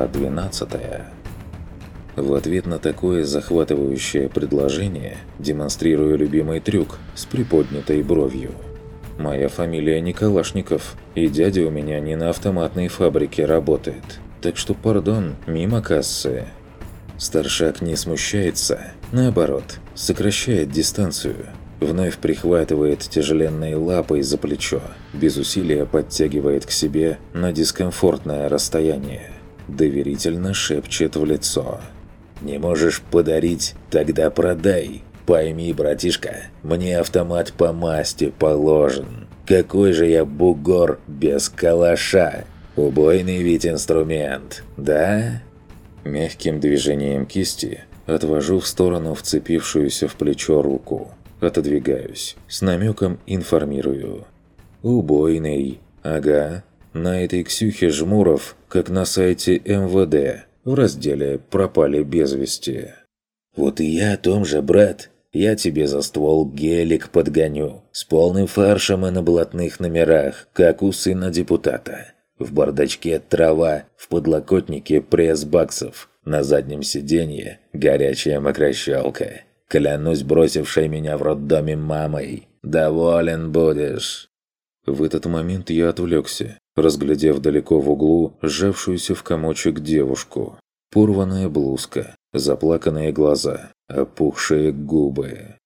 Глава 12 В ответ на такое захватывающее предложение демонстрирую любимый трюк с приподнятой бровью. Моя фамилия не Калашников, и дядя у меня не на автоматной фабрике работает. Так что, пардон, мимо кассы. Старшак не смущается, наоборот, сокращает дистанцию. Вновь прихватывает тяжеленной лапой за плечо, без усилия подтягивает к себе на дискомфортное расстояние. Доверительно шепчет в лицо. «Не можешь подарить? Тогда продай. Пойми, братишка, мне автомат по масти положен. Какой же я бугор без калаша? Убойный ведь инструмент, да?» Мягким движением кисти отвожу в сторону вцепившуюся в плечо руку. Отодвигаюсь. С намеком информирую. «Убойный. Ага. На этой Ксюхе Жмуров, как на сайте МВД, в разделе «Пропали без вести». «Вот и я о том же, брат. Я тебе за ствол гелик подгоню. С полным фаршем и на блатных номерах, как у сына депутата. В бардачке трава, в подлокотнике пресс баксов. На заднем сиденье горячая мокрощелка. Клянусь бросившей меня в роддоме мамой. Доволен будешь. В этот момент я отвлекся, разглядев далеко в углу сжавшуюся в комочек девушку. Порванная блузка, заплаканные глаза, опухшие губы.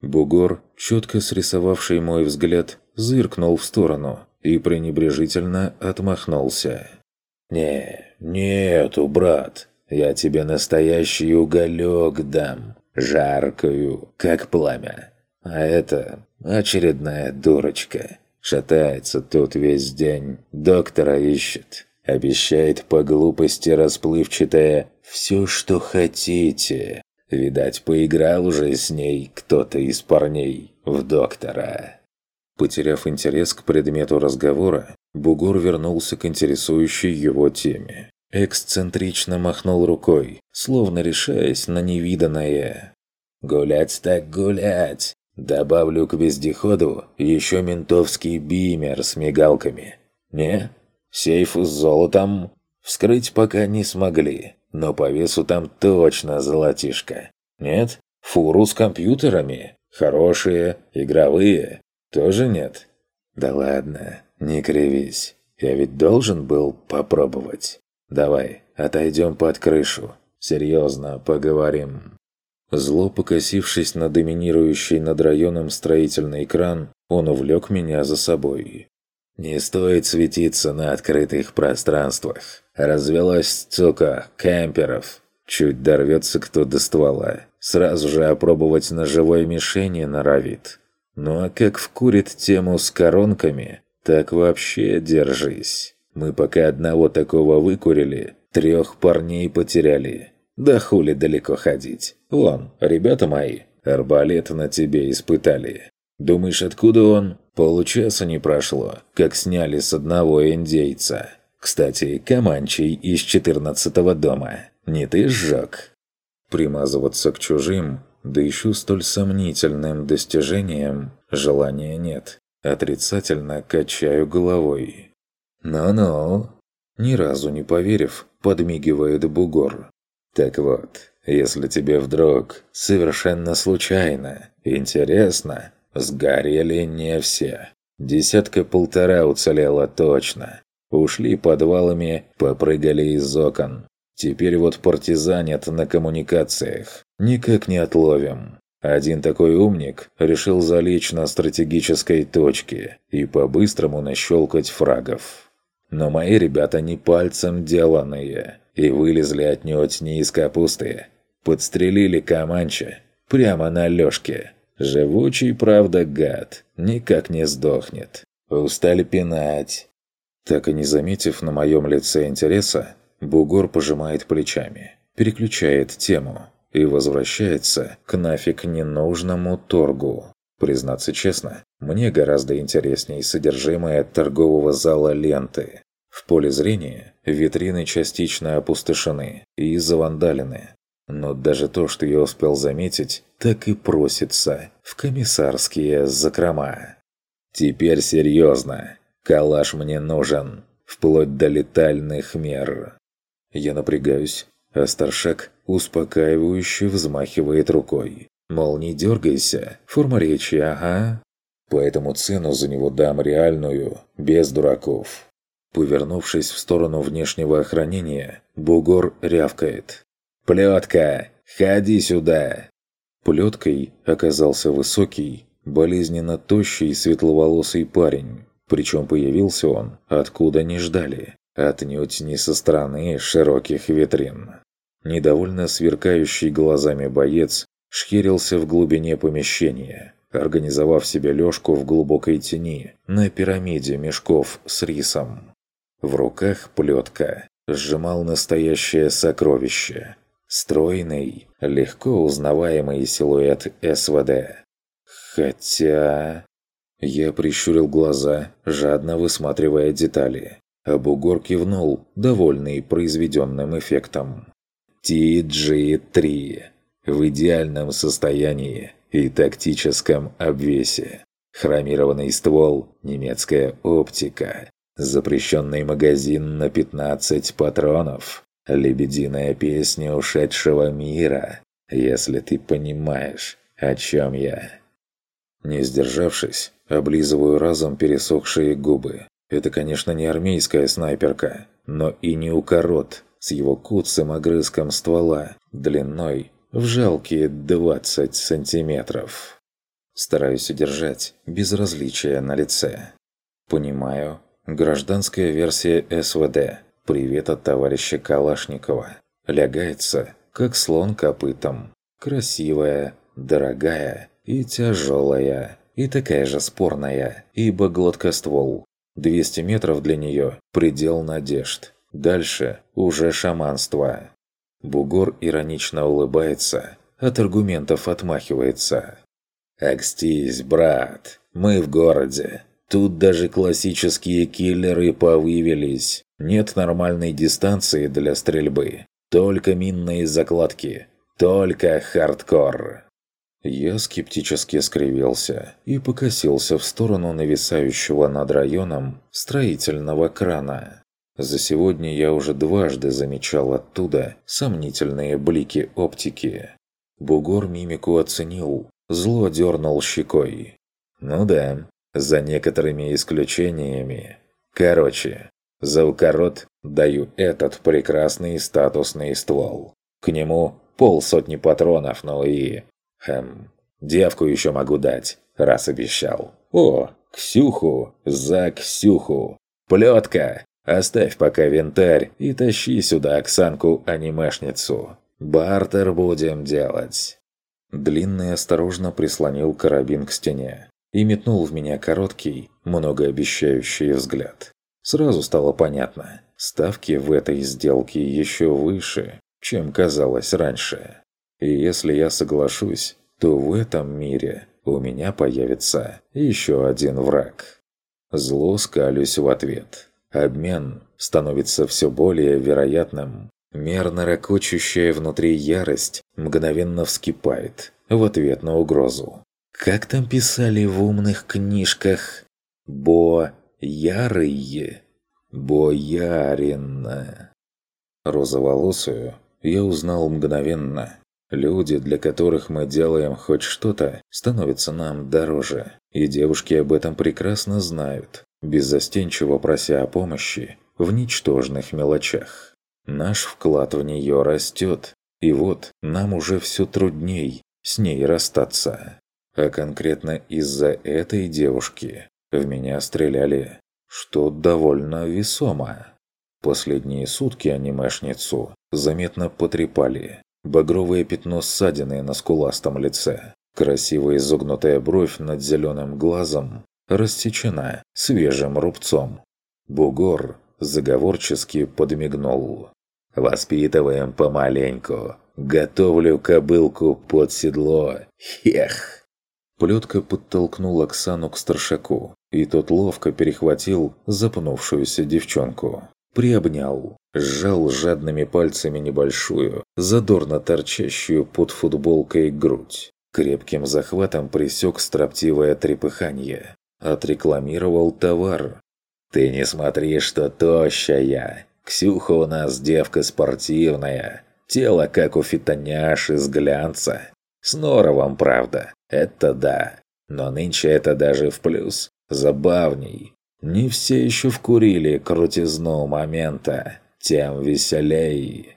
Бугор, четко срисовавший мой взгляд, зыркнул в сторону и пренебрежительно отмахнулся. «Не, нету, брат, я тебе настоящий уголек дам, жаркую, как пламя. А это очередная дурочка. Шатается тут весь день, доктора ищет. Обещает по глупости расплывчатое «все, что хотите». Видать, поиграл уже с ней кто-то из парней в доктора. Потеряв интерес к предмету разговора, Бугур вернулся к интересующей его теме. Эксцентрично махнул рукой, словно решаясь на невиданное. «Гулять так гулять! Добавлю к вездеходу еще ментовский бимер с мигалками. Не? Сейф с золотом? Вскрыть пока не смогли, но по весу там точно золотишко. Нет? Фуру с компьютерами? Хорошие, игровые? Тоже нет? Да ладно, не кривись. Я ведь должен был попробовать. Давай, отойдем под крышу. Серьезно поговорим. Зло покосившись на доминирующий над районом строительный кран, он увлек меня за собой. «Не стоит светиться на открытых пространствах. Развелось, сука, кемперов. Чуть дорвется кто до ствола. Сразу же опробовать на живой мишени норовит. Ну а как вкурит тему с коронками, так вообще держись. Мы пока одного такого выкурили, трех парней потеряли. Да хули далеко ходить. Вон, ребята мои, арбалет на тебе испытали. Думаешь, откуда он? Получаса не прошло, как сняли с одного индейца. Кстати, Каманчий из четырнадцатого дома. Не ты сжег? Примазываться к чужим, да еще столь сомнительным достижениям, желания нет. Отрицательно качаю головой. «Ну-ну», ни разу не поверив, подмигивает бугор. Так вот, если тебе вдруг, совершенно случайно, интересно, сгорели не все. Десятка-полтора уцелела точно. Ушли подвалами, попрыгали из окон. Теперь вот партизанят на коммуникациях. Никак не отловим. Один такой умник решил залечь на стратегической точке и по-быстрому нащелкать фрагов. Но мои ребята не пальцем деланные и вылезли отнюдь не из капусты. Подстрелили Каманча прямо на Лёшке. Живучий, правда, гад, никак не сдохнет. Устали пинать. Так и не заметив на моем лице интереса, бугор пожимает плечами, переключает тему и возвращается к нафиг ненужному торгу. Признаться честно, мне гораздо интереснее содержимое торгового зала ленты. В поле зрения витрины частично опустошены и завандалены. Но даже то, что я успел заметить, так и просится в комиссарские закрома. Теперь серьезно. Калаш мне нужен, вплоть до летальных мер. Я напрягаюсь, а старшак успокаивающе взмахивает рукой. Мол, не дергайся, форма речи, ага. Поэтому цену за него дам реальную, без дураков. Повернувшись в сторону внешнего охранения, бугор рявкает. «Плетка! Ходи сюда!» Плеткой оказался высокий, болезненно тощий светловолосый парень. Причем появился он, откуда не ждали, отнюдь не со стороны широких витрин. Недовольно сверкающий глазами боец шхерился в глубине помещения, организовав себе лёжку в глубокой тени на пирамиде мешков с рисом. В руках плетка сжимал настоящее сокровище. Стройный, легко узнаваемый силуэт СВД. Хотя... Я прищурил глаза, жадно высматривая детали. А бугор кивнул, довольный произведенным эффектом. TG-3 в идеальном состоянии и тактическом обвесе. Хромированный ствол, немецкая оптика, запрещенный магазин на 15 патронов, лебединая песня ушедшего мира, если ты понимаешь, о чем я. Не сдержавшись, облизываю разом пересохшие губы. Это, конечно, не армейская снайперка, но и не укорот с его куцым огрызком ствола, длиной в жалкие 20 сантиметров. Стараюсь удержать безразличие на лице. Понимаю, Гражданская версия СВД. Привет от товарища Калашникова. Лягается, как слон копытом. Красивая, дорогая и тяжелая. И такая же спорная, ибо гладкоствол. 200 метров для нее – предел надежд. Дальше уже шаманство. Бугор иронично улыбается, от аргументов отмахивается. «Акстись, брат, мы в городе, Тут даже классические киллеры повывелись. Нет нормальной дистанции для стрельбы. Только минные закладки. Только хардкор. Я скептически скривился и покосился в сторону нависающего над районом строительного крана. За сегодня я уже дважды замечал оттуда сомнительные блики оптики. Бугор мимику оценил, зло дернул щекой. Ну да, за некоторыми исключениями. Короче, за укорот даю этот прекрасный статусный ствол. К нему полсотни патронов, ну и... Хм, девку еще могу дать, раз обещал. О, Ксюху за Ксюху. Плетка, оставь пока винтарь и тащи сюда Оксанку-анимешницу. Бартер будем делать. Длинный осторожно прислонил карабин к стене и метнул в меня короткий, многообещающий взгляд. Сразу стало понятно, ставки в этой сделке еще выше, чем казалось раньше. И если я соглашусь, то в этом мире у меня появится еще один враг. Зло скалюсь в ответ. Обмен становится все более вероятным. Мерно ракочущая внутри ярость мгновенно вскипает в ответ на угрозу. Как там писали в умных книжках? Бо-ярые. Боярина. Розоволосую я узнал мгновенно. Люди, для которых мы делаем хоть что-то, становятся нам дороже. И девушки об этом прекрасно знают, беззастенчиво прося о помощи в ничтожных мелочах. Наш вклад в нее растет, и вот нам уже все трудней с ней расстаться. А конкретно из-за этой девушки в меня стреляли, что довольно весомо. Последние сутки анимешницу заметно потрепали. Багровое пятно ссадины на скуластом лице. Красивая изогнутая бровь над зеленым глазом рассечена свежим рубцом. Бугор заговорчески подмигнул. «Воспитываем помаленьку. Готовлю кобылку под седло. Хех!» Плетка подтолкнул Оксану к старшаку, и тот ловко перехватил запнувшуюся девчонку. Приобнял, сжал жадными пальцами небольшую, задорно торчащую под футболкой грудь. Крепким захватом присек строптивое трепыханье. Отрекламировал товар. «Ты не смотри, что тощая! Ксюха у нас девка спортивная, тело как у фитоняши с глянца. С норовом, правда, это да. Но нынче это даже в плюс, забавней. Не все еще вкурили крутизну момента, тем веселей.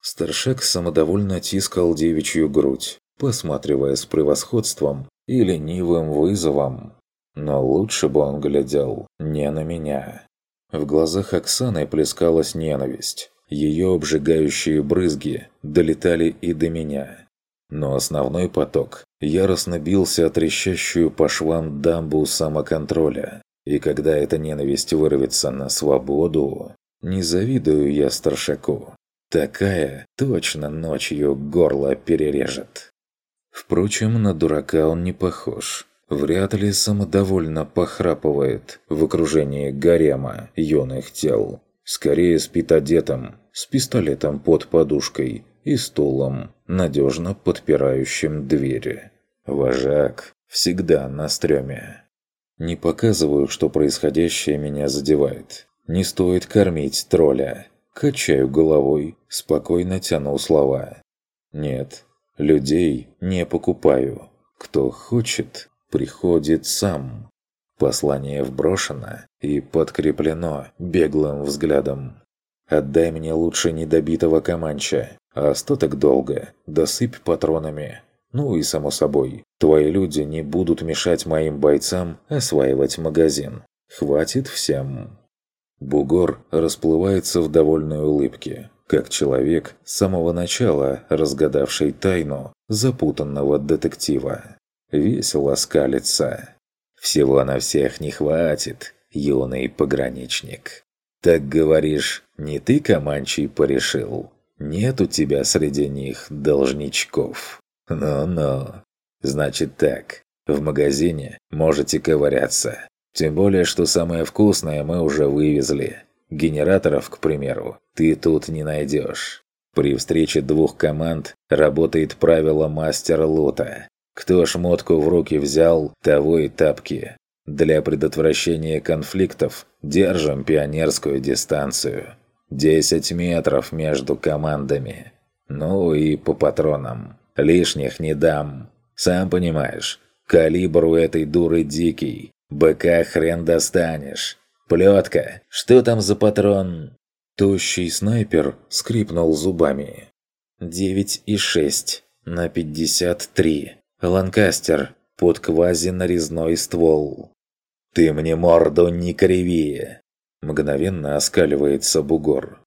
Старшак самодовольно тискал девичью грудь, посматривая с превосходством и ленивым вызовом. Но лучше бы он глядел не на меня. В глазах Оксаны плескалась ненависть. Ее обжигающие брызги долетали и до меня. Но основной поток яростно бился о трещащую по швам дамбу самоконтроля. И когда эта ненависть вырвется на свободу, не завидую я старшаку. Такая точно ночью горло перережет. Впрочем, на дурака он не похож. Вряд ли самодовольно похрапывает в окружении гарема юных тел. Скорее спит одетым, с пистолетом под подушкой и стулом, надежно подпирающим двери. Вожак всегда на стреме. Не показываю, что происходящее меня задевает. Не стоит кормить тролля. Качаю головой, спокойно тяну слова. Нет, людей не покупаю. Кто хочет, приходит сам. Послание вброшено и подкреплено беглым взглядом. Отдай мне лучше недобитого Каманча, а остаток долга досыпь патронами. Ну и само собой, твои люди не будут мешать моим бойцам осваивать магазин. Хватит всем. Бугор расплывается в довольной улыбке, как человек с самого начала разгадавший тайну запутанного детектива. Весело скалится. Всего на всех не хватит, юный пограничник. Так говоришь, не ты, Каманчий, порешил? Нет у тебя среди них должничков? Ну-ну. Значит так, в магазине можете ковыряться. Тем более, что самое вкусное мы уже вывезли. Генераторов, к примеру, ты тут не найдешь. При встрече двух команд работает правило мастер лута. Кто шмотку в руки взял, того и тапки. Для предотвращения конфликтов держим пионерскую дистанцию. 10 метров между командами. Ну и по патронам. Лишних не дам. Сам понимаешь, калибр у этой дуры дикий. Быка хрен достанешь. Плетка, что там за патрон? Тощий снайпер скрипнул зубами. Девять и шесть на пятьдесят три. Ланкастер под квази-нарезной ствол. «Ты мне морду не криви!» Мгновенно оскаливается бугор.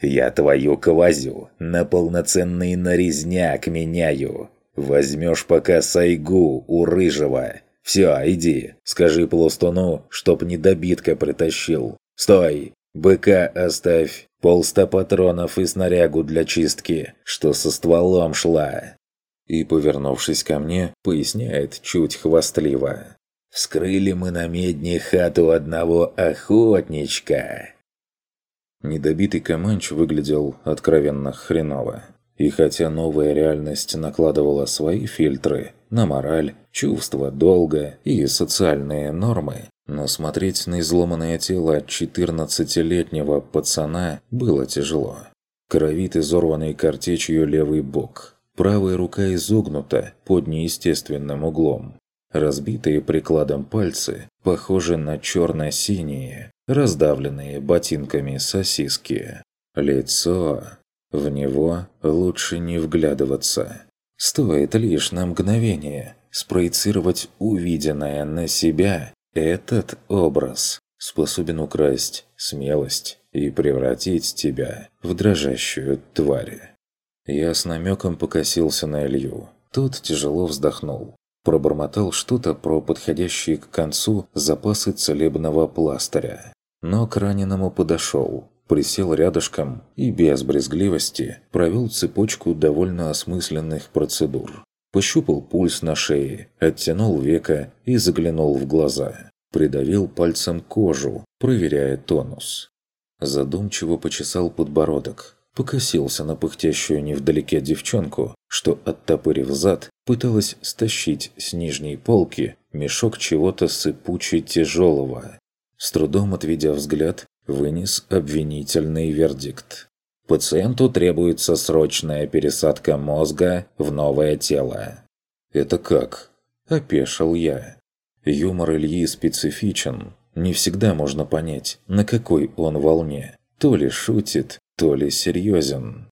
«Я твою квазю на полноценный нарезняк меняю. Возьмешь пока сайгу у рыжего. Все, иди, скажи пластуну, чтоб недобитка притащил. Стой! Быка оставь, полста патронов и снарягу для чистки, что со стволом шла и, повернувшись ко мне, поясняет чуть хвастливо. «Вскрыли мы на медне хату одного охотничка!» Недобитый Каманч выглядел откровенно хреново. И хотя новая реальность накладывала свои фильтры на мораль, чувства, долга и социальные нормы, но смотреть на изломанное тело 14-летнего пацана было тяжело. Кровит изорванный картечью левый бок, Правая рука изогнута под неестественным углом. Разбитые прикладом пальцы похожи на черно-синие, раздавленные ботинками сосиски. Лицо... В него лучше не вглядываться. Стоит лишь на мгновение спроецировать увиденное на себя, этот образ способен украсть смелость и превратить тебя в дрожащую тварь. Я с намеком покосился на Илью. Тот тяжело вздохнул. Пробормотал что-то про подходящие к концу запасы целебного пластыря. Но к раненому подошел, присел рядышком и без брезгливости провел цепочку довольно осмысленных процедур. Пощупал пульс на шее, оттянул века и заглянул в глаза. Придавил пальцем кожу, проверяя тонус. Задумчиво почесал подбородок, покосился на пыхтящую невдалеке девчонку, что, оттопырив зад, пыталась стащить с нижней полки мешок чего-то сыпучей тяжелого. С трудом отведя взгляд, вынес обвинительный вердикт. Пациенту требуется срочная пересадка мозга в новое тело. «Это как?» – опешил я. Юмор Ильи специфичен. Не всегда можно понять, на какой он волне. То ли шутит, то ли серьезен.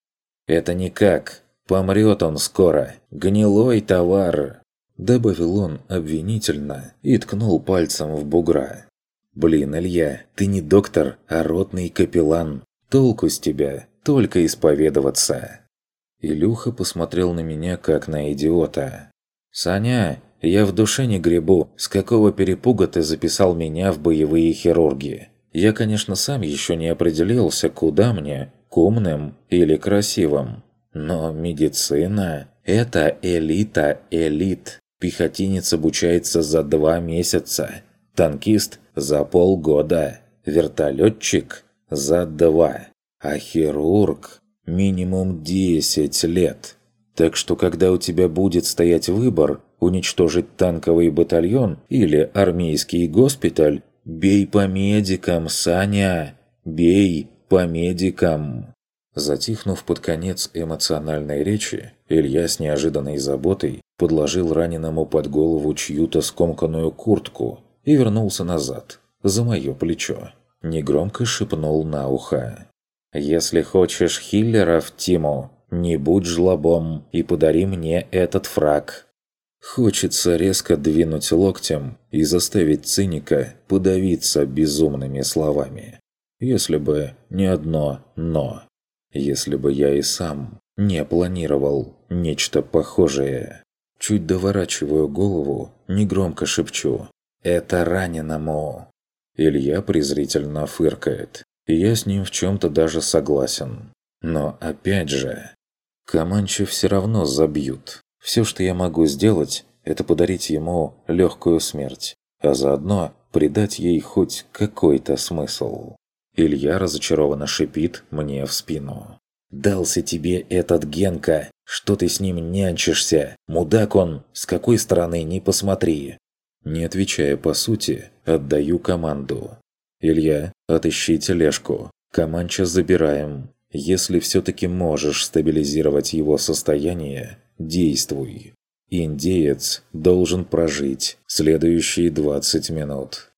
«Это никак. Помрет он скоро. Гнилой товар!» Добавил он обвинительно и ткнул пальцем в бугра. «Блин, Илья, ты не доктор, а ротный капеллан. Толку с тебя, только исповедоваться». Илюха посмотрел на меня, как на идиота. «Саня, я в душе не гребу, с какого перепуга ты записал меня в боевые хирурги? Я, конечно, сам еще не определился, куда мне, умным или красивым. Но медицина – это элита элит. Пехотинец обучается за два месяца, танкист – за полгода, вертолетчик – за два, а хирург – минимум 10 лет. Так что когда у тебя будет стоять выбор – уничтожить танковый батальон или армейский госпиталь, бей по медикам, Саня, бей по медикам. Затихнув под конец эмоциональной речи, Илья с неожиданной заботой подложил раненому под голову чью-то скомканную куртку и вернулся назад, за мое плечо. Негромко шепнул на ухо. «Если хочешь хиллеров, Тиму, не будь жлобом и подари мне этот фраг». Хочется резко двинуть локтем и заставить циника подавиться безумными словами. Если бы не одно «но». Если бы я и сам не планировал нечто похожее. Чуть доворачиваю голову, негромко шепчу «Это раненому!» Илья презрительно фыркает, и я с ним в чем-то даже согласен. Но опять же, Каманчи все равно забьют. Все, что я могу сделать, это подарить ему легкую смерть, а заодно придать ей хоть какой-то смысл. Илья разочарованно шипит мне в спину. «Дался тебе этот Генка! Что ты с ним нянчишься? Мудак он! С какой стороны, не посмотри!» Не отвечая по сути, отдаю команду. «Илья, отыщи тележку. Команча забираем. Если все-таки можешь стабилизировать его состояние, действуй. Индеец должен прожить следующие 20 минут».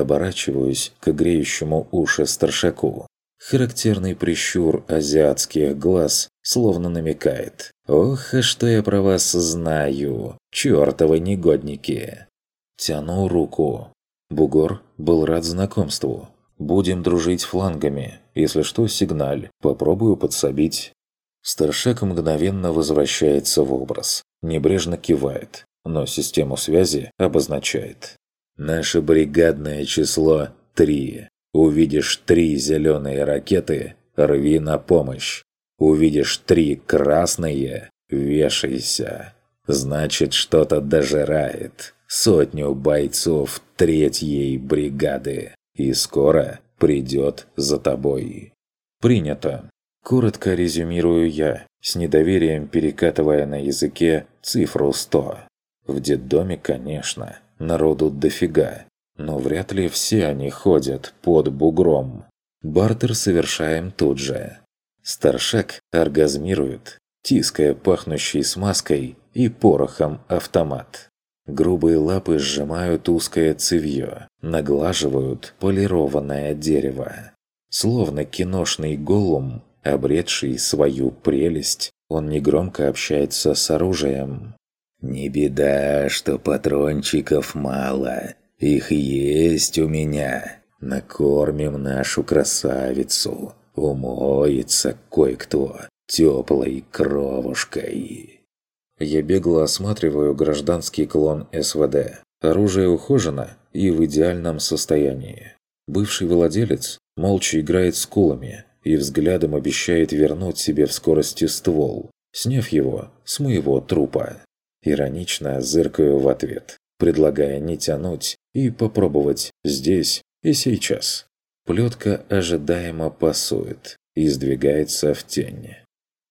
Оборачиваюсь к греющему уши старшаку. Характерный прищур азиатских глаз словно намекает. «Ох, а что я про вас знаю, чёртовы негодники!» Тяну руку. Бугор был рад знакомству. «Будем дружить флангами. Если что, сигналь. Попробую подсобить». Старшак мгновенно возвращается в образ. Небрежно кивает, но систему связи обозначает. Наше бригадное число – три. Увидишь три зеленые ракеты – рви на помощь. Увидишь три красные – вешайся. Значит, что-то дожирает. Сотню бойцов третьей бригады. И скоро придет за тобой. Принято. Коротко резюмирую я, с недоверием перекатывая на языке цифру 100. В детдоме, конечно народу дофига, но вряд ли все они ходят под бугром. Бартер совершаем тут же. Старшак оргазмирует, тиская пахнущий смазкой и порохом автомат. Грубые лапы сжимают узкое цевьё, наглаживают полированное дерево. Словно киношный голум, обретший свою прелесть, он негромко общается с оружием. «Не беда, что патрончиков мало. Их есть у меня. Накормим нашу красавицу. Умоется кое-кто теплой кровушкой». Я бегло осматриваю гражданский клон СВД. Оружие ухожено и в идеальном состоянии. Бывший владелец молча играет с кулами и взглядом обещает вернуть себе в скорости ствол, сняв его с моего трупа. Иронично зыркаю в ответ, предлагая не тянуть и попробовать здесь и сейчас. Плетка ожидаемо пасует и сдвигается в тень.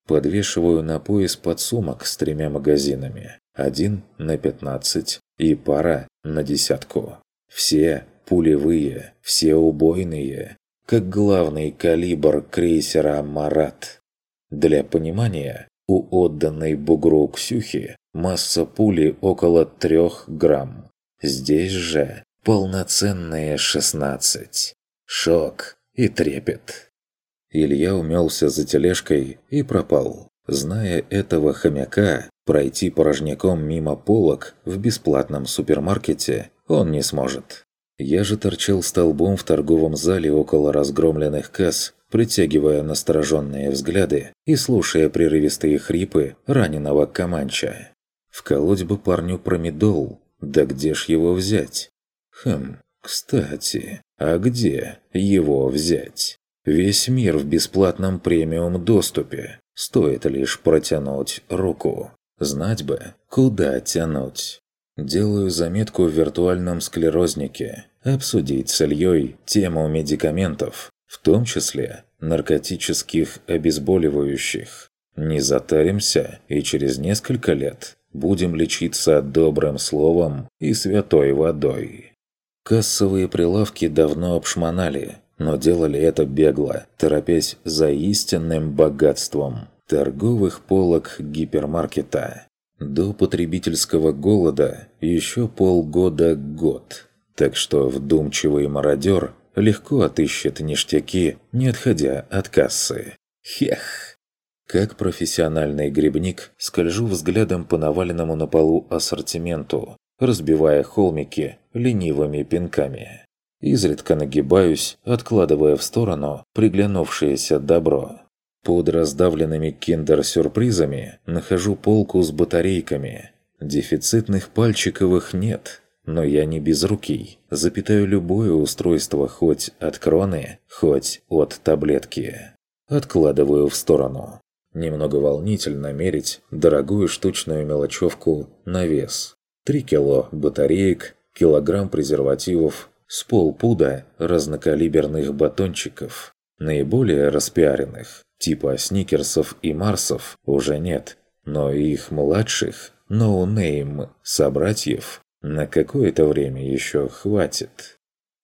Подвешиваю на пояс подсумок с тремя магазинами. Один на 15 и пара на десятку. Все пулевые, все убойные. как главный калибр крейсера «Марат». Для понимания, у отданной бугру Ксюхи масса пули около 3 грамм. Здесь же полноценные 16. Шок и трепет. Илья умелся за тележкой и пропал. Зная этого хомяка, пройти порожняком мимо полок в бесплатном супермаркете он не сможет. Я же торчал столбом в торговом зале около разгромленных касс, притягивая настороженные взгляды и слушая прерывистые хрипы раненого Каманча. Вколоть бы парню промедол, да где ж его взять? Хм, кстати, а где его взять? Весь мир в бесплатном премиум доступе. Стоит лишь протянуть руку. Знать бы, куда тянуть. Делаю заметку в виртуальном склерознике. Обсудить с Ильей тему медикаментов, в том числе наркотических обезболивающих. Не затаримся, и через несколько лет будем лечиться добрым словом и святой водой. Кассовые прилавки давно обшмонали, но делали это бегло, торопясь за истинным богатством торговых полок гипермаркета. До потребительского голода еще полгода-год, так что вдумчивый мародер легко отыщет ништяки, не отходя от кассы. Хех! Как профессиональный грибник, скольжу взглядом по наваленному на полу ассортименту, разбивая холмики ленивыми пинками. Изредка нагибаюсь, откладывая в сторону приглянувшееся добро. Под раздавленными киндер-сюрпризами нахожу полку с батарейками. Дефицитных пальчиковых нет, но я не безрукий. Запитаю любое устройство хоть от кроны, хоть от таблетки. Откладываю в сторону. Немного волнительно мерить дорогую штучную мелочевку на вес. 3 кило батареек, килограмм презервативов, с полпуда разнокалиберных батончиков. Наиболее распиаренных, типа сникерсов и марсов, уже нет, но их младших, no-name, собратьев, на какое-то время еще хватит.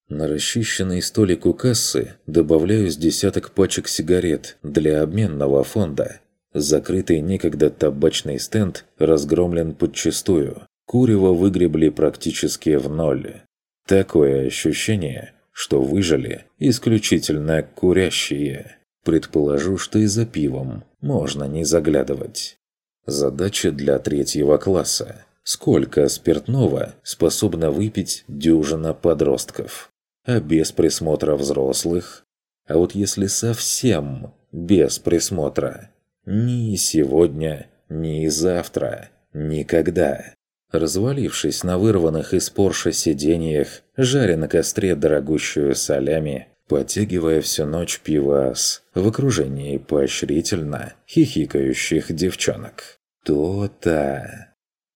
На расчищенный столик у кассы добавляю с десяток пачек сигарет для обменного фонда. Закрытый некогда табачный стенд разгромлен подчистую. Курево выгребли практически в ноль. Такое ощущение, что выжили исключительно курящие. Предположу, что и за пивом можно не заглядывать. Задача для третьего класса. Сколько спиртного способна выпить дюжина подростков? А без присмотра взрослых? А вот если совсем без присмотра? Ни сегодня, ни завтра, никогда. Развалившись на вырванных из Порше сиденьях, жаря на костре дорогущую солями, потягивая всю ночь пивас в окружении поощрительно хихикающих девчонок. То-то...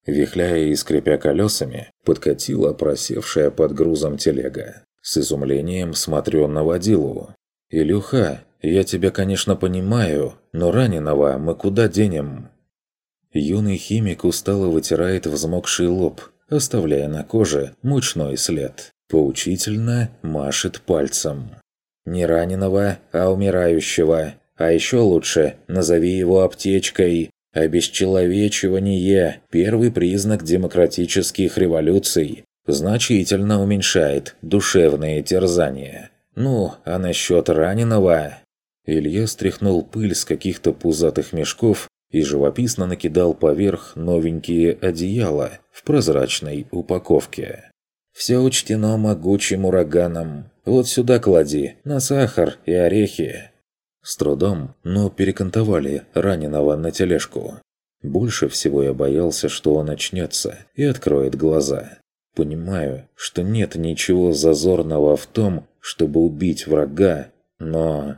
Вихляя и скрипя колесами, подкатила просевшая под грузом телега. С изумлением смотрю на водилу. «Илюха, я тебя, конечно, понимаю, но раненого мы куда денем?» Юный химик устало вытирает взмокший лоб, оставляя на коже мучной след. Поучительно машет пальцем. «Не раненого, а умирающего. А еще лучше, назови его аптечкой. Обесчеловечивание – первый признак демократических революций. Значительно уменьшает душевные терзания. Ну, а насчет раненого...» Илья стряхнул пыль с каких-то пузатых мешков и живописно накидал поверх новенькие одеяла в прозрачной упаковке. «Все учтено могучим ураганом. Вот сюда клади, на сахар и орехи». С трудом, но перекантовали раненого на тележку. Больше всего я боялся, что он очнется и откроет глаза. Понимаю, что нет ничего зазорного в том, чтобы убить врага, но...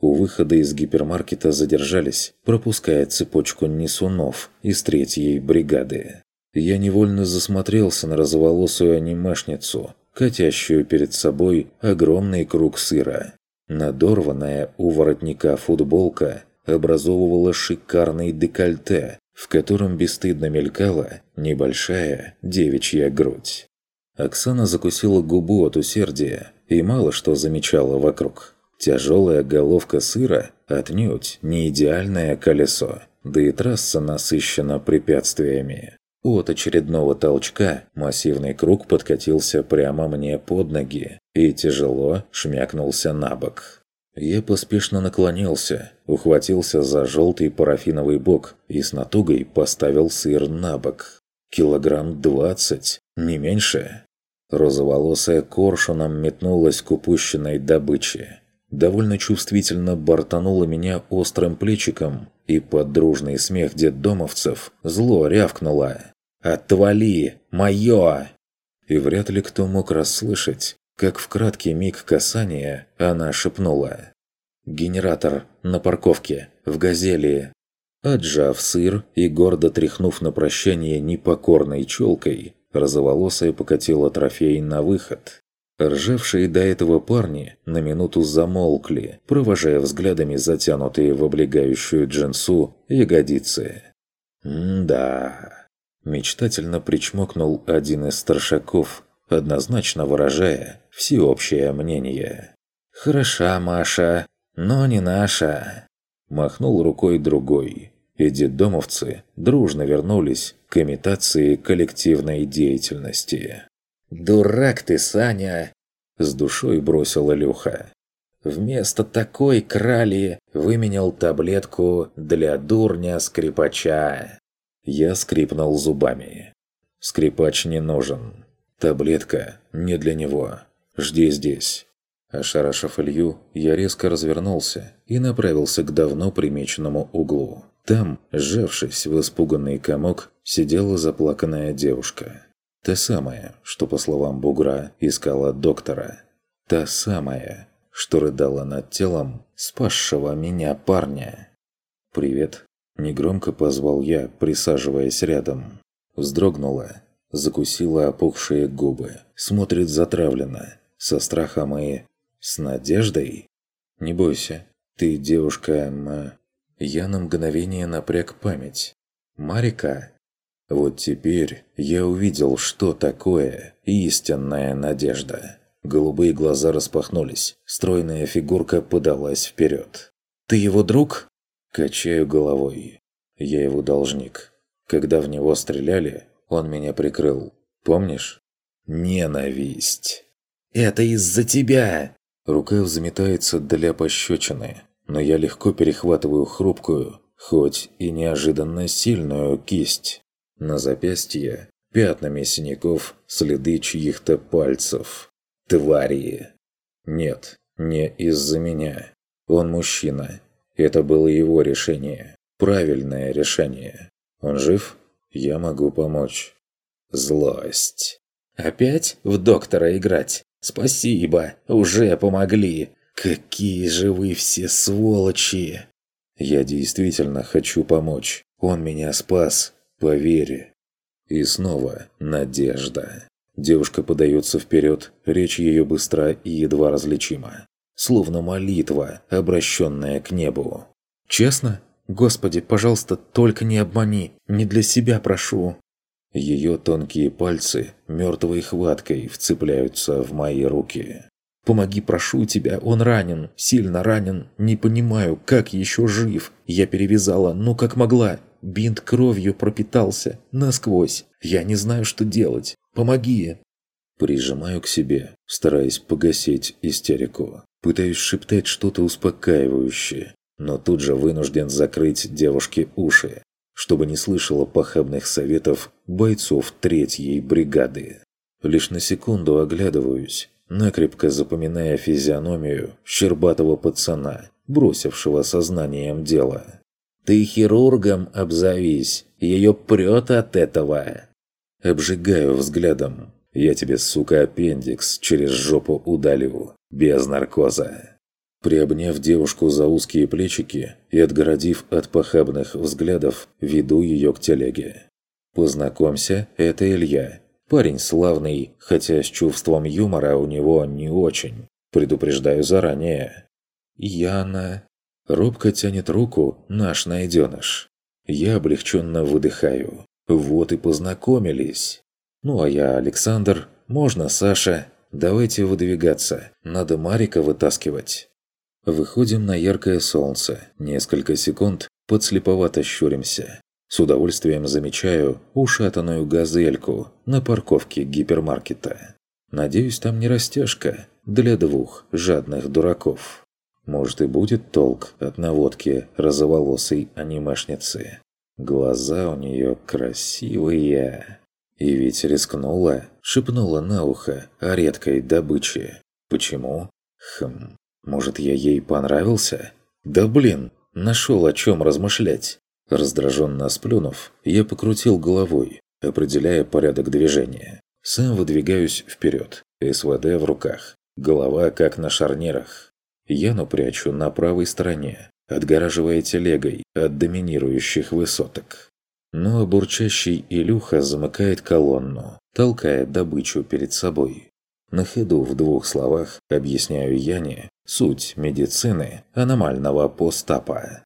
У выхода из гипермаркета задержались, пропуская цепочку несунов из третьей бригады. Я невольно засмотрелся на розоволосую анимешницу, катящую перед собой огромный круг сыра. Надорванная у воротника футболка образовывала шикарный декольте, в котором бесстыдно мелькала небольшая девичья грудь. Оксана закусила губу от усердия и мало что замечала вокруг. Тяжелая головка сыра отнюдь не идеальное колесо, да и трасса насыщена препятствиями. От очередного толчка массивный круг подкатился прямо мне под ноги и тяжело шмякнулся на бок. Я поспешно наклонился, ухватился за желтый парафиновый бок и с натугой поставил сыр на бок. Килограмм двадцать, не меньше. Розоволосая коршуном метнулась к упущенной добыче. Довольно чувствительно бортанула меня острым плечиком и под дружный смех детдомовцев зло рявкнула. «Отвали! Моё!» И вряд ли кто мог расслышать, как в краткий миг касания она шепнула. «Генератор на парковке, в «Газели». Отжав сыр и гордо тряхнув на прощание непокорной челкой, розоволосая покатила трофей на выход. Ржавшие до этого парни на минуту замолкли, провожая взглядами затянутые в облегающую джинсу ягодицы. «М-да...» Мечтательно причмокнул один из старшаков, однозначно выражая всеобщее мнение. «Хороша Маша, но не наша!» Махнул рукой другой, и детдомовцы дружно вернулись к имитации коллективной деятельности. «Дурак ты, Саня!» – с душой бросил Илюха. «Вместо такой крали выменял таблетку для дурня-скрипача». Я скрипнул зубами. «Скрипач не нужен. Таблетка не для него. Жди здесь». Ошарашив Илью, я резко развернулся и направился к давно примеченному углу. Там, сжавшись в испуганный комок, сидела заплаканная девушка. Та самая, что, по словам Бугра, искала доктора. Та самая, что рыдала над телом спасшего меня парня. «Привет», – негромко позвал я, присаживаясь рядом. Вздрогнула, закусила опухшие губы, смотрит затравленно, со страхом и с надеждой? Не бойся, ты девушка, м... Я на мгновение напряг память. Марика? Вот теперь я увидел, что такое истинная надежда. Голубые глаза распахнулись, стройная фигурка подалась вперед. «Ты его друг?» Качаю головой. Я его должник. Когда в него стреляли, он меня прикрыл. Помнишь? Ненависть. «Это из-за тебя!» Рука взметается для пощечины, но я легко перехватываю хрупкую, хоть и неожиданно сильную кисть. На запястье пятнами синяков следы чьих-то пальцев. Твари! Нет, не из-за меня. Он мужчина. Это было его решение. Правильное решение. Он жив? Я могу помочь. Злость. Опять в доктора играть? «Спасибо, уже помогли. Какие же вы все сволочи!» «Я действительно хочу помочь. Он меня спас, поверь». И снова надежда. Девушка подается вперед, речь ее быстра и едва различима. Словно молитва, обращенная к небу. «Честно? Господи, пожалуйста, только не обмани. Не для себя прошу». Ее тонкие пальцы мертвой хваткой вцепляются в мои руки. «Помоги, прошу тебя, он ранен, сильно ранен. Не понимаю, как еще жив. Я перевязала, ну как могла. Бинт кровью пропитался, насквозь. Я не знаю, что делать. Помоги!» Прижимаю к себе, стараясь погасить истерику. Пытаюсь шептать что-то успокаивающее, но тут же вынужден закрыть девушке уши чтобы не слышала похабных советов бойцов третьей бригады. Лишь на секунду оглядываюсь, накрепко запоминая физиономию щербатого пацана, бросившего сознанием дело. «Ты хирургом обзовись, ее прет от этого!» Обжигаю взглядом. Я тебе, сука, аппендикс через жопу удалю, без наркоза. Приобняв девушку за узкие плечики и отгородив от похабных взглядов, веду ее к телеге. «Познакомься, это Илья. Парень славный, хотя с чувством юмора у него не очень. Предупреждаю заранее». «Яна...» Робко тянет руку наш найденыш. Я облегченно выдыхаю. Вот и познакомились. Ну а я Александр, можно Саша. Давайте выдвигаться, надо Марика вытаскивать. Выходим на яркое солнце. Несколько секунд подслеповато щуримся. С удовольствием замечаю ушатанную газельку на парковке гипермаркета. Надеюсь, там не растяжка для двух жадных дураков. Может и будет толк от наводки розоволосой анимешницы. Глаза у нее красивые. И ведь рискнула, шепнула на ухо о редкой добыче. Почему? Хм, может я ей понравился? Да блин, нашел о чем размышлять. Раздраженно сплюнув, я покрутил головой, определяя порядок движения. Сам выдвигаюсь вперед, СВД в руках, голова как на шарнирах. Яну прячу на правой стороне, отгораживая телегой от доминирующих высоток. Но бурчащий Илюха замыкает колонну, толкая добычу перед собой. На ходу в двух словах объясняю Яне суть медицины аномального постапа.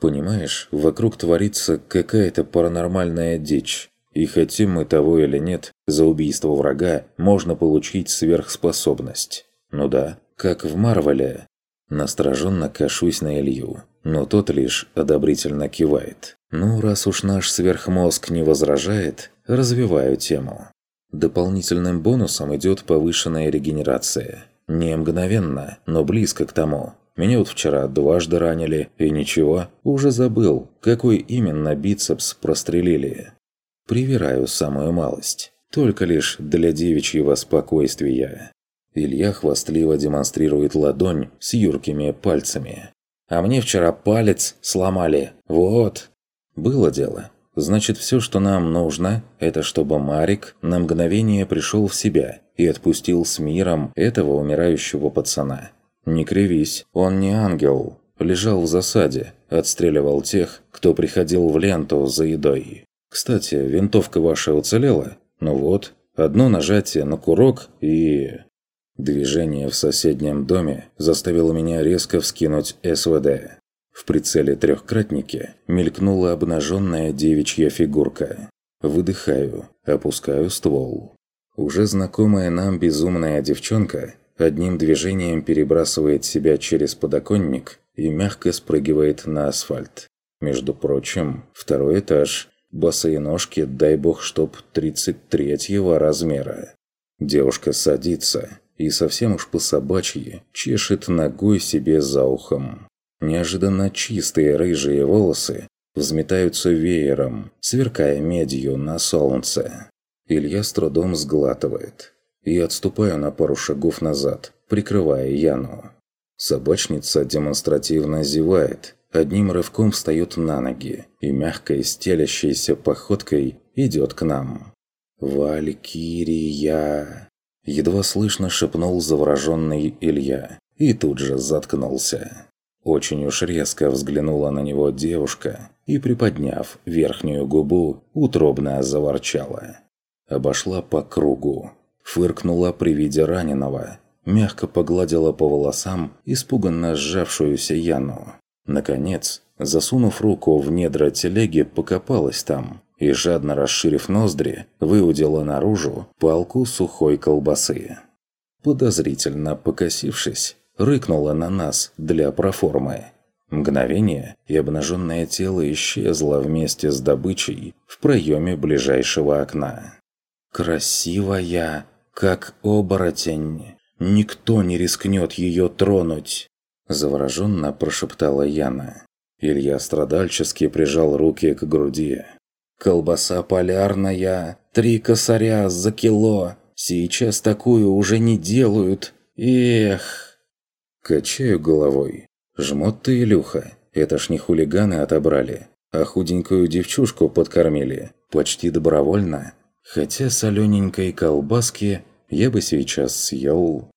Понимаешь, вокруг творится какая-то паранормальная дичь. И хотим мы того или нет, за убийство врага можно получить сверхспособность. Ну да, как в Марвеле. Настороженно кашусь на Илью, но тот лишь одобрительно кивает. Ну, раз уж наш сверхмозг не возражает, развиваю тему. Дополнительным бонусом идет повышенная регенерация. Не мгновенно, но близко к тому. Меня вот вчера дважды ранили, и ничего, уже забыл, какой именно бицепс прострелили. Привираю самую малость, только лишь для девичьего спокойствия. Илья хвастливо демонстрирует ладонь с юркими пальцами. «А мне вчера палец сломали, вот!» Было дело. Значит, все, что нам нужно, это чтобы Марик на мгновение пришел в себя и отпустил с миром этого умирающего пацана. Не кривись, он не ангел. Лежал в засаде, отстреливал тех, кто приходил в ленту за едой. Кстати, винтовка ваша уцелела? Ну вот, одно нажатие на курок и... Движение в соседнем доме заставило меня резко вскинуть СВД. В прицеле трехкратники мелькнула обнаженная девичья фигурка. Выдыхаю, опускаю ствол. Уже знакомая нам безумная девчонка одним движением перебрасывает себя через подоконник и мягко спрыгивает на асфальт. Между прочим, второй этаж, босые ножки, дай бог чтоб 33-го размера. Девушка садится и совсем уж по-собачьи чешет ногой себе за ухом. Неожиданно чистые рыжие волосы взметаются веером, сверкая медью на солнце. Илья с трудом сглатывает и отступаю на пару шагов назад, прикрывая Яну. Собачница демонстративно зевает, одним рывком встает на ноги и мягкой стелящейся походкой идет к нам. «Валькирия!» Едва слышно шепнул завороженный Илья и тут же заткнулся. Очень уж резко взглянула на него девушка и, приподняв верхнюю губу, утробно заворчала. Обошла по кругу, фыркнула при виде раненого, мягко погладила по волосам испуганно сжавшуюся Яну. Наконец, засунув руку в недра телеги, покопалась там и, жадно расширив ноздри, выудила наружу палку сухой колбасы. Подозрительно покосившись, рыкнула на нас для проформы. Мгновение, и обнаженное тело исчезло вместе с добычей в проеме ближайшего окна. «Красивая!» как оборотень. Никто не рискнет ее тронуть!» Завороженно прошептала Яна. Илья страдальчески прижал руки к груди. «Колбаса полярная, три косаря за кило. Сейчас такую уже не делают. Эх!» Качаю головой. «Жмот ты, Илюха, это ж не хулиганы отобрали, а худенькую девчушку подкормили. Почти добровольно. Хотя солененькой колбаски я бы сейчас съел.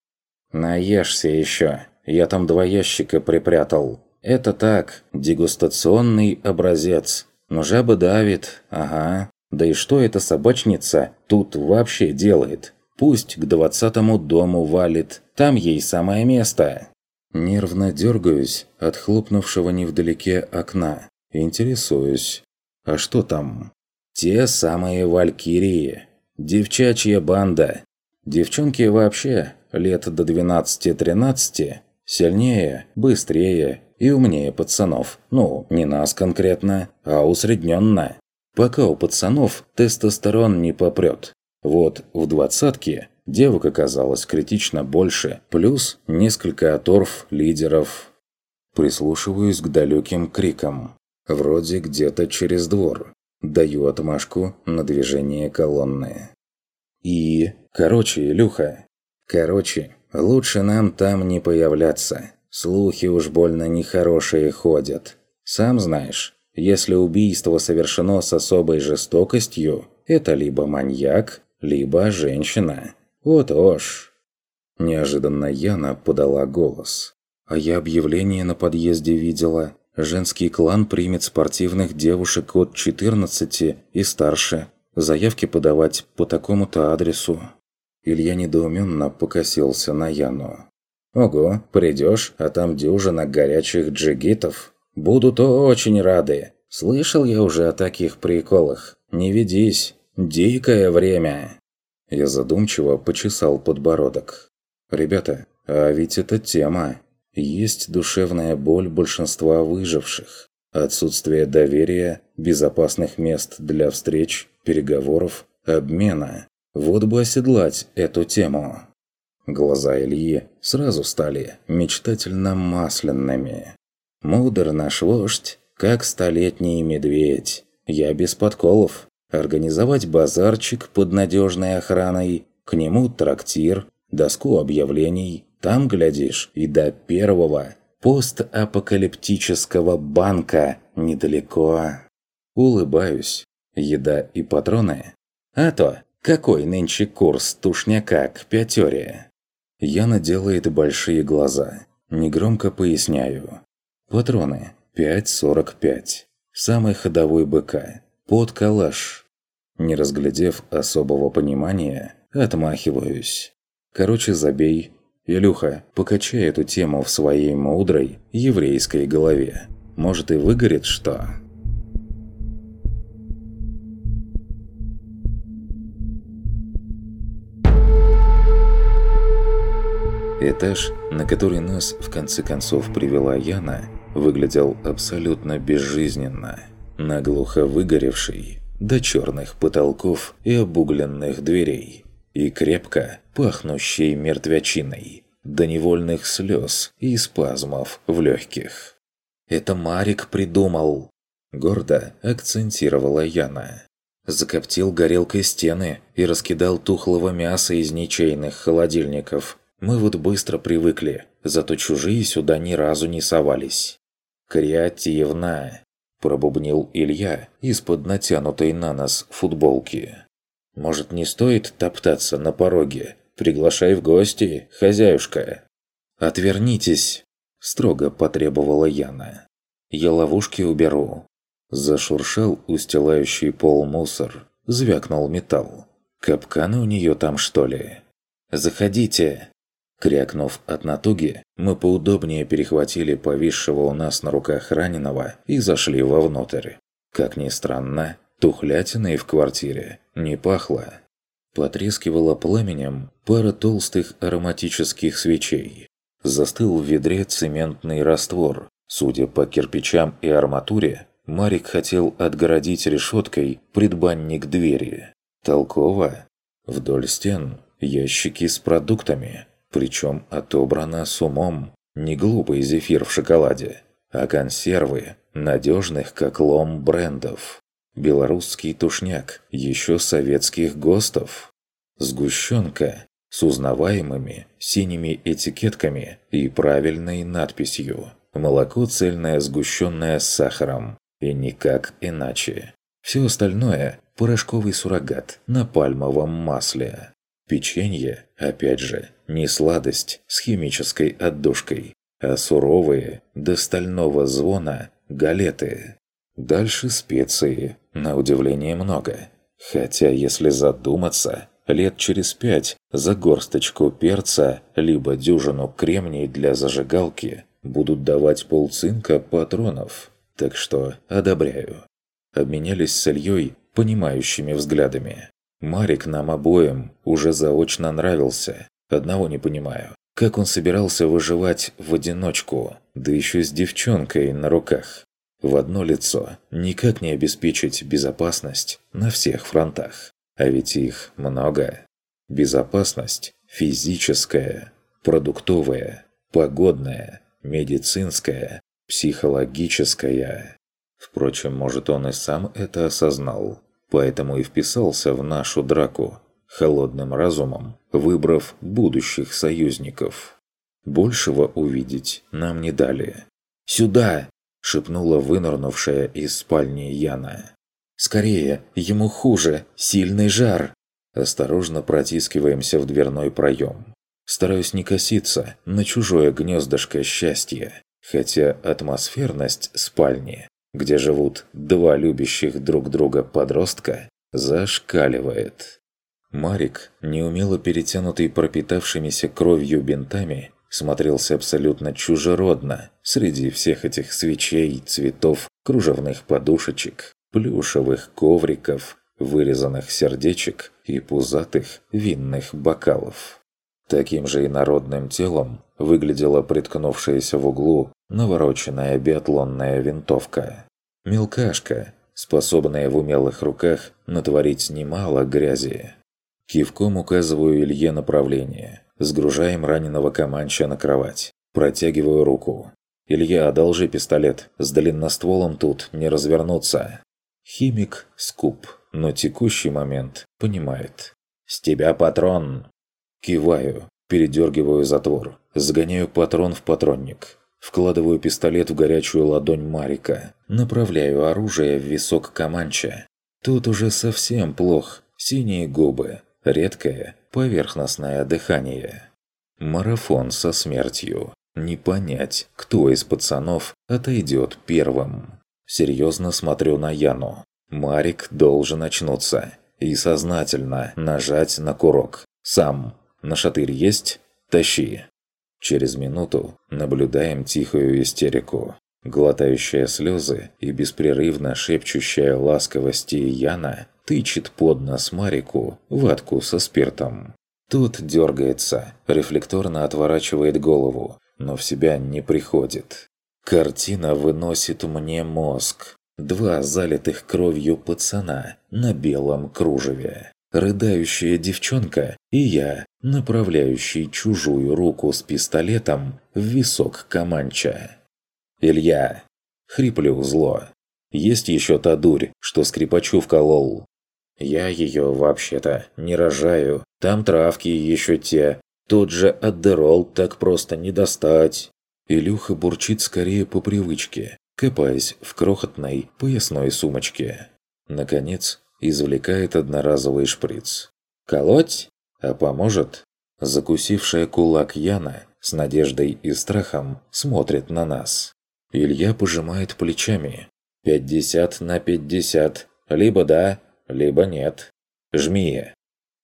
Наешься еще. Я там два ящика припрятал. Это так, дегустационный образец. Но жаба давит, ага. Да и что эта собачница тут вообще делает? Пусть к двадцатому дому валит, там ей самое место. Нервно дергаюсь от хлопнувшего невдалеке окна. Интересуюсь. А что там? Те самые валькирии. Девчачья банда. Девчонки вообще лет до 12-13 Сильнее, быстрее и умнее пацанов. Ну, не нас конкретно, а усредненно. Пока у пацанов тестостерон не попрет. Вот в двадцатке девок оказалось критично больше, плюс несколько оторв лидеров. Прислушиваюсь к далеким крикам. Вроде где-то через двор. Даю отмашку на движение колонны. И... Короче, Илюха. Короче, лучше нам там не появляться. Слухи уж больно нехорошие ходят. Сам знаешь, если убийство совершено с особой жестокостью, это либо маньяк, либо женщина. Вот уж. Неожиданно Яна подала голос. А я объявление на подъезде видела. Женский клан примет спортивных девушек от 14 и старше. Заявки подавать по такому-то адресу. Илья недоуменно покосился на Яну. «Ого, придешь, а там дюжина горячих джигитов. Будут очень рады. Слышал я уже о таких приколах. Не ведись. Дикое время». Я задумчиво почесал подбородок. «Ребята, а ведь это тема. Есть душевная боль большинства выживших. Отсутствие доверия, безопасных мест для встреч, переговоров, обмена. Вот бы оседлать эту тему. Глаза Ильи сразу стали мечтательно масляными. «Мудр наш вождь, как столетний медведь. Я без подколов. Организовать базарчик под надежной охраной, к нему трактир, доску объявлений. Там, глядишь, и до первого постапокалиптического банка недалеко. Улыбаюсь. Еда и патроны? А то, какой нынче курс тушняка к пятере? Яна делает большие глаза. Негромко поясняю. Патроны 5.45. Самый ходовой БК. Под калаш. Не разглядев особого понимания, отмахиваюсь. Короче, забей. Илюха, покачай эту тему в своей мудрой еврейской голове. Может и выгорит что? Этаж, на который нас в конце концов привела Яна, выглядел абсолютно безжизненно, наглухо выгоревший, до черных потолков и обугленных дверей, и крепко пахнущей мертвячиной, до невольных слез и спазмов в легких. «Это Марик придумал!» – гордо акцентировала Яна. Закоптил горелкой стены и раскидал тухлого мяса из ничейных холодильников – мы вот быстро привыкли, зато чужие сюда ни разу не совались. «Креативно!» – пробубнил Илья из-под натянутой на нас футболки. «Может, не стоит топтаться на пороге? Приглашай в гости, хозяюшка!» «Отвернитесь!» – строго потребовала Яна. «Я ловушки уберу». Зашуршал устилающий пол мусор, звякнул металл. «Капканы у нее там, что ли?» «Заходите!» Крякнув от натуги, мы поудобнее перехватили повисшего у нас на руках раненого и зашли вовнутрь. Как ни странно, тухлятиной в квартире не пахло. Потрескивала пламенем пара толстых ароматических свечей. Застыл в ведре цементный раствор. Судя по кирпичам и арматуре, Марик хотел отгородить решеткой предбанник двери. Толково. Вдоль стен ящики с продуктами – причем отобрано с умом. Не глупый зефир в шоколаде, а консервы, надежных как лом брендов. Белорусский тушняк, еще советских ГОСТов. Сгущенка с узнаваемыми синими этикетками и правильной надписью. Молоко цельное сгущенное с сахаром. И никак иначе. Все остальное – порошковый суррогат на пальмовом масле. Печенье, опять же, не сладость с химической отдушкой, а суровые, до стального звона, галеты. Дальше специи, на удивление много. Хотя, если задуматься, лет через пять за горсточку перца либо дюжину кремний для зажигалки будут давать полцинка патронов. Так что одобряю. Обменялись с Ильей понимающими взглядами. Марик нам обоим уже заочно нравился. Одного не понимаю. Как он собирался выживать в одиночку, да еще с девчонкой на руках? В одно лицо никак не обеспечить безопасность на всех фронтах. А ведь их много. Безопасность физическая, продуктовая, погодная, медицинская, психологическая. Впрочем, может он и сам это осознал, поэтому и вписался в нашу драку, холодным разумом, выбрав будущих союзников. Большего увидеть нам не дали. «Сюда!» – шепнула вынырнувшая из спальни Яна. «Скорее, ему хуже, сильный жар!» Осторожно протискиваемся в дверной проем. Стараюсь не коситься на чужое гнездышко счастья, хотя атмосферность спальни, где живут два любящих друг друга подростка, зашкаливает. Марик, неумело перетянутый пропитавшимися кровью бинтами, смотрелся абсолютно чужеродно среди всех этих свечей, цветов, кружевных подушечек, плюшевых ковриков, вырезанных сердечек и пузатых винных бокалов. Таким же инородным телом выглядела приткнувшаяся в углу навороченная биатлонная винтовка. Мелкашка, способная в умелых руках натворить немало грязи. Кивком указываю Илье направление. Сгружаем раненого Каманча на кровать. Протягиваю руку. «Илья, одолжи пистолет. С длинностволом тут не развернуться». Химик скуп, но текущий момент понимает. «С тебя патрон!» Киваю, передергиваю затвор, загоняю патрон в патронник. Вкладываю пистолет в горячую ладонь Марика. Направляю оружие в висок Каманча. Тут уже совсем плохо. Синие губы, Редкое, поверхностное дыхание. Марафон со смертью. Не понять, кто из пацанов отойдет первым. Серьезно смотрю на Яну. Марик должен очнуться и сознательно нажать на курок. Сам. На шатырь есть? Тащи. Через минуту наблюдаем тихую истерику. Глотающая слезы и беспрерывно шепчущая ласковости Яна тычет под нос Марику ватку со спиртом. Тот дергается, рефлекторно отворачивает голову, но в себя не приходит. Картина выносит мне мозг. Два залитых кровью пацана на белом кружеве. Рыдающая девчонка и я, направляющий чужую руку с пистолетом в висок Каманча. «Илья!» – хриплю зло. «Есть еще та дурь, что скрипачу вколол?» Я ее вообще-то не рожаю. Там травки еще те. Тут же аддерол так просто не достать. Илюха бурчит скорее по привычке, копаясь в крохотной поясной сумочке. Наконец, извлекает одноразовый шприц. «Колоть? А поможет?» Закусившая кулак Яна с надеждой и страхом смотрит на нас. Илья пожимает плечами. «Пятьдесят на пятьдесят. Либо да, либо нет. Жми.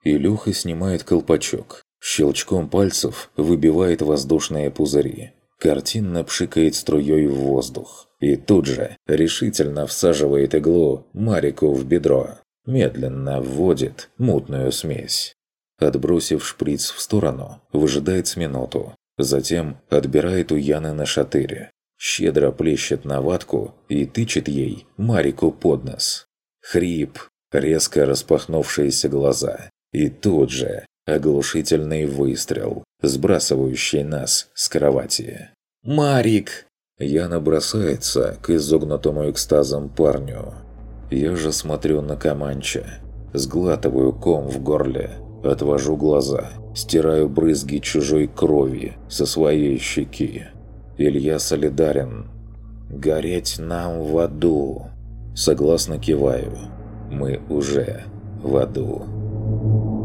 Илюха снимает колпачок. Щелчком пальцев выбивает воздушные пузыри. Картинно пшикает струей в воздух. И тут же решительно всаживает иглу Марику в бедро. Медленно вводит мутную смесь. Отбросив шприц в сторону, выжидает с минуту. Затем отбирает у Яны на шатыре. Щедро плещет на ватку и тычет ей Марику под нос. Хрип, резко распахнувшиеся глаза. И тут же оглушительный выстрел, сбрасывающий нас с кровати. «Марик!» Яна бросается к изогнутому экстазом парню. Я же смотрю на Каманча. Сглатываю ком в горле, отвожу глаза, стираю брызги чужой крови со своей щеки. Илья солидарен. «Гореть нам в аду!» Согласно киваю мы уже в аду.